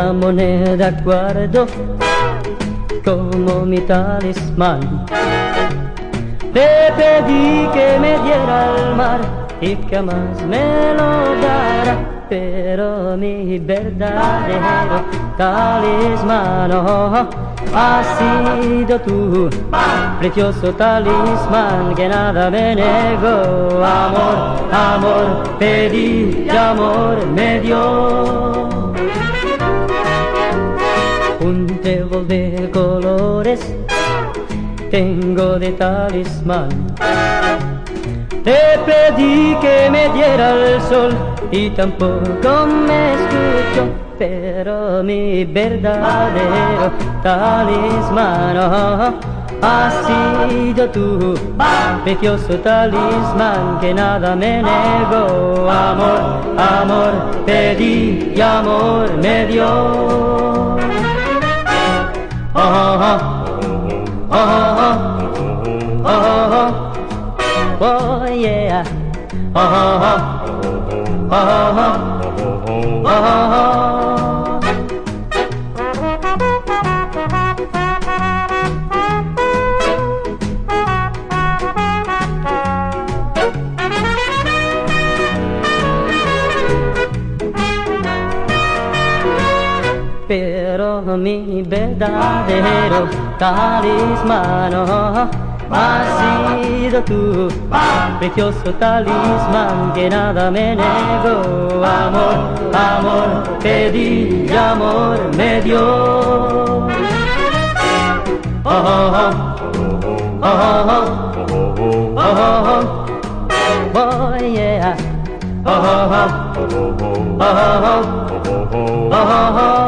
una moneda guardo como mi talismán. Te pedí que me diera el mar y jamás me lo dará, pero mi verdadero talismán oh, oh, oh ha sido tú, precioso talismán que nada me negó. Amor, amor, pedí y amor me dio. colores tengo de talismán. Le pedí que me diera el sol y tampoco me escuchó, pero mi verdadero talismán oh, oh, oh ha sido tú, precioso talismán que nada me negó. Amor, amor, pedí y amor me dio. oh yeah. Pero mi verdadero talismán oh, has sido tú, precioso talismán que nada me negó. Amor, amor, pedí y amor me dio. Oh oh oh. oh, oh, oh, oh, oh, oh, oh, yeah. Oh, oh, oh, oh, oh, oh, oh, oh,